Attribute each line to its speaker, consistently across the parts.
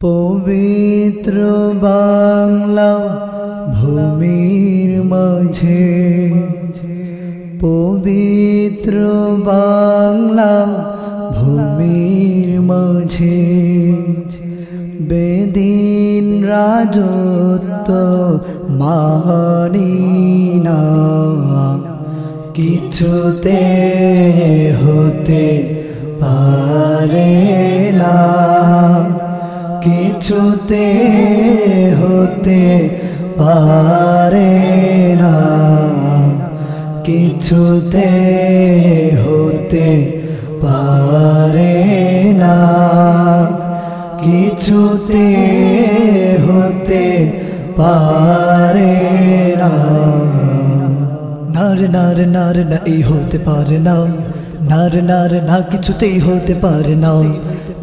Speaker 1: পবিত্র বাংলা ভূমির মাঝে। পবিত্র বাংলা ভূমির মাঝে। বেদিন রাজত্ব মানি না কিছুতে হতে পারে কিছুতে হতে পারে না। কিছুতে হতে পারে না। কিছুতে হতে পারে না। নার নার নার, না এই হতে পারে না। নার নার, না কিছুতেই হতে পারে না।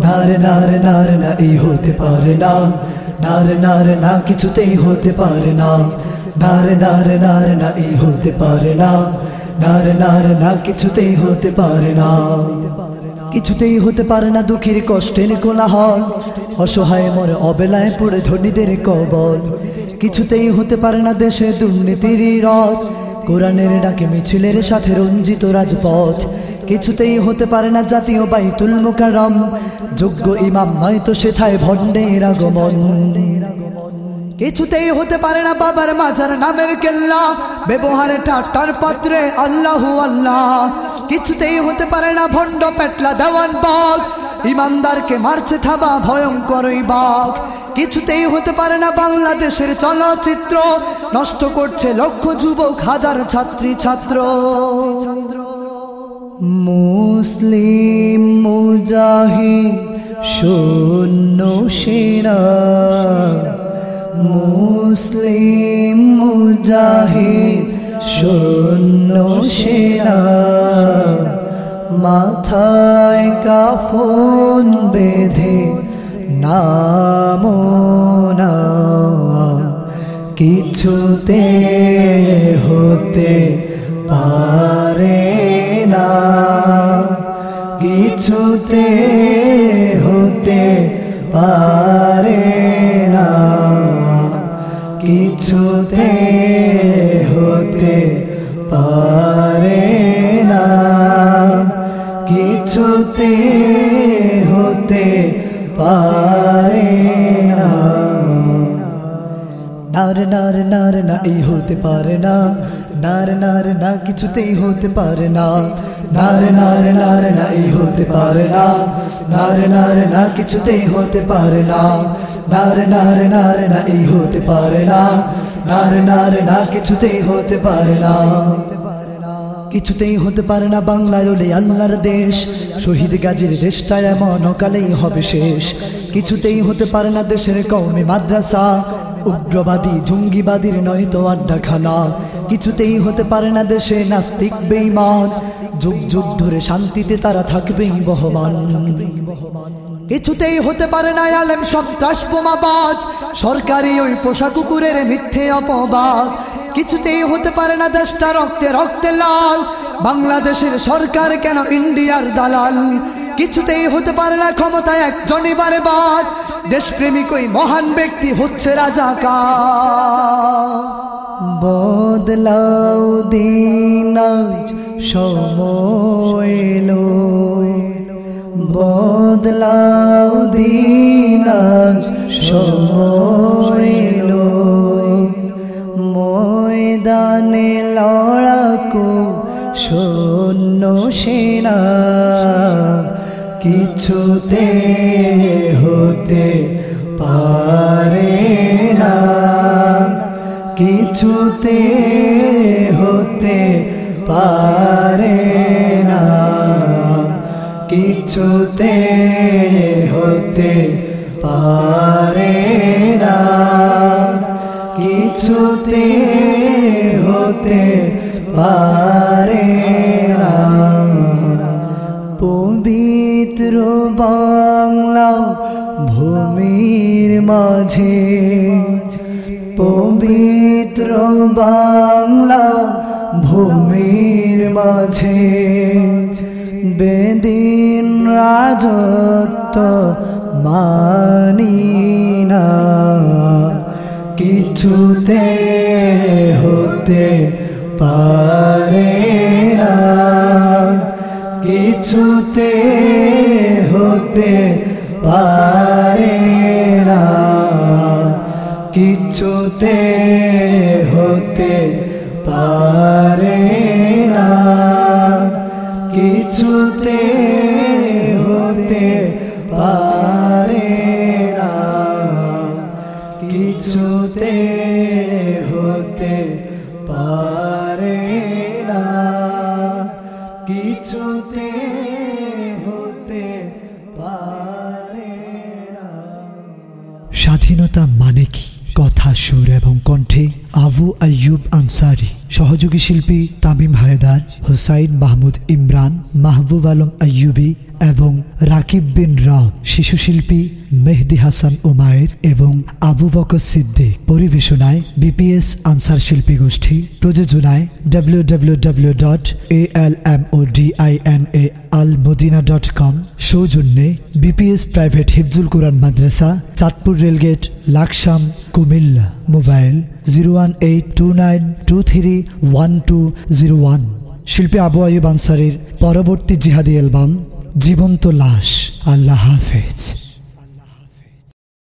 Speaker 1: নার নার নার না এই হতে পারে না। নার নার, না কিছুতেই হতে পারে না। নার নার নার না এই হতে পারে না। নার নার, না কিছুতেই হতে পারে না। কিছুতেই হতে পারে না দুঃখের কষ্টের কোলাহল। অসহায় মরে অবেলায় পড়ে ধনীদের কবল। কিছুতেই হতে পারে না দেশে দুর্নীতির রথ কোরআনের ডাকে মিছিলের সাথে রঞ্জিত রাজপথ। কিছুতেই হতে পারে না জাতীয় বাইতুল মোকারম যোগ্য ইমাম নয়তো সেথায় ভণ্ডের আগমন। কিছুতেই হতে পারে না বাবার মাজার নামের কেল্লা। ব্যবহারে টাটার পাত্রে আল্লাহু আল্লাহ। কিছুতেই হতে পারে না ভণ্ড পেটলা দেওয়ান বাঘ। ইমানদারকে মারছে থাবা ভয়ঙ্কর বাঘ। কিছুতেই হতে পারে না বাংলাদেশের চলচ্চিত্র। নষ্ট করছে লক্ষ যুবক, হাজার ছাত্রী, ছাত্র। মুসলিম মুজাহিদ, শূন্য সেনা মুসলিম মুজাহিদ, শূন্য সেনা মাথায় কাফন বেঁধে নামনা কিছুতে হতে পারে কিছুতে হতে পারে না। কিছুতে হতে পারে না। কিছুতে হতে পারে না। নার নার নার, না এই হতে পারে না। নার নার, না কিছুতেই হতে পারে না। নার নার নারে না এই হতে পারে না। নার নার না কিছুতেই হতে পারে না। নার নার নার না এই হতে পারে না। নার নার না কিছুতেই হতে পারে না। কিছুতেই হতে পারে না বাংলায় ওলে আল্লাহর দেশ। শহীদ গাজীর দেশটা এমন অকালেই হবে শেষ। কিছুতেই হতে পারে না দেশের কৌমে মাদ্রাসা। উগ্রবাদী, জঙ্গিবাদীর নয়তো আড্ডাখানা। কিছুতেই হতে পারে না দেশে নাস্তিক বেইমান যুগ যুগ ধরে শান্তিতে তারা থাকবেই বহমান। কিছুতেই হতে পারে না আলেম সন্ত্রাস বোমাবাজ সরকারি ওই পোষা কুকুরের মিথ্যে অপবাদ। কিছুতেই হতে পারে না দেশটা রক্তে রক্তে লাল। বাংলাদেশের সরকার কেন ইন্ডিয়ার দালাল? কিছুতেই হতে পারে না ক্ষমতা একজনই বারে বার দেশপ্রেমিক ওই মহান ব্যক্তি হচ্ছে রাজাকা বদলাও দিন সময় বদলাও দিন সময় ময়দানে লড়াকু শূন্য সেনা। কিছুতে হতে পারে না। কিছুতে হতে পারে না। কিছুতে হতে পারে না। কিছুতে হতে পারে না। পবিত্র বাংলা ভূমির মাঝে পবিত্র বাংলা ভূমির মাঝে বেদিন রাজত্ব মানি না। কিছুতে হতে পারে না। কিছুতে হতে পারে না। কিছুতে হতে পারে না। কিছুতে হতে পারে না। কিছুতে হতে পারে না। কিছুতে হতে পারে না।
Speaker 2: স্বাধীনতা মানে কি? কথা সুর এবং কণ্ঠে আবু আয়ুব আনসারি, সহযোগী শিল্পী তামিম হায়দার, হুসাইন মাহমুদ ইমরান, মাহবুব আলম আয়ুবী এবং রাকিব বিন রাও, শিশু শিল্পী মেহদি হাসান ওমায়ের এবং আবু বকর সিদ্দিক। পরিবেশনায় বিপিএস আনসার শিল্পী গোষ্ঠী। প্রযোজনায় W W W dot A L M O D I N A Al Medina dot com. সৌজন্যে বিপিএস প্রাইভেট হিফজুল কোরআন মাদ্রাসা, Chandpur rail gate, Laksam, Comilla. Mobile zero one eight two nine two three one two zero one শিল্পী আবু আয়ুব আনসারির পরবর্তী জিহাদি album, জীবন্ত লাশ। আল্লাহ হাফেজ।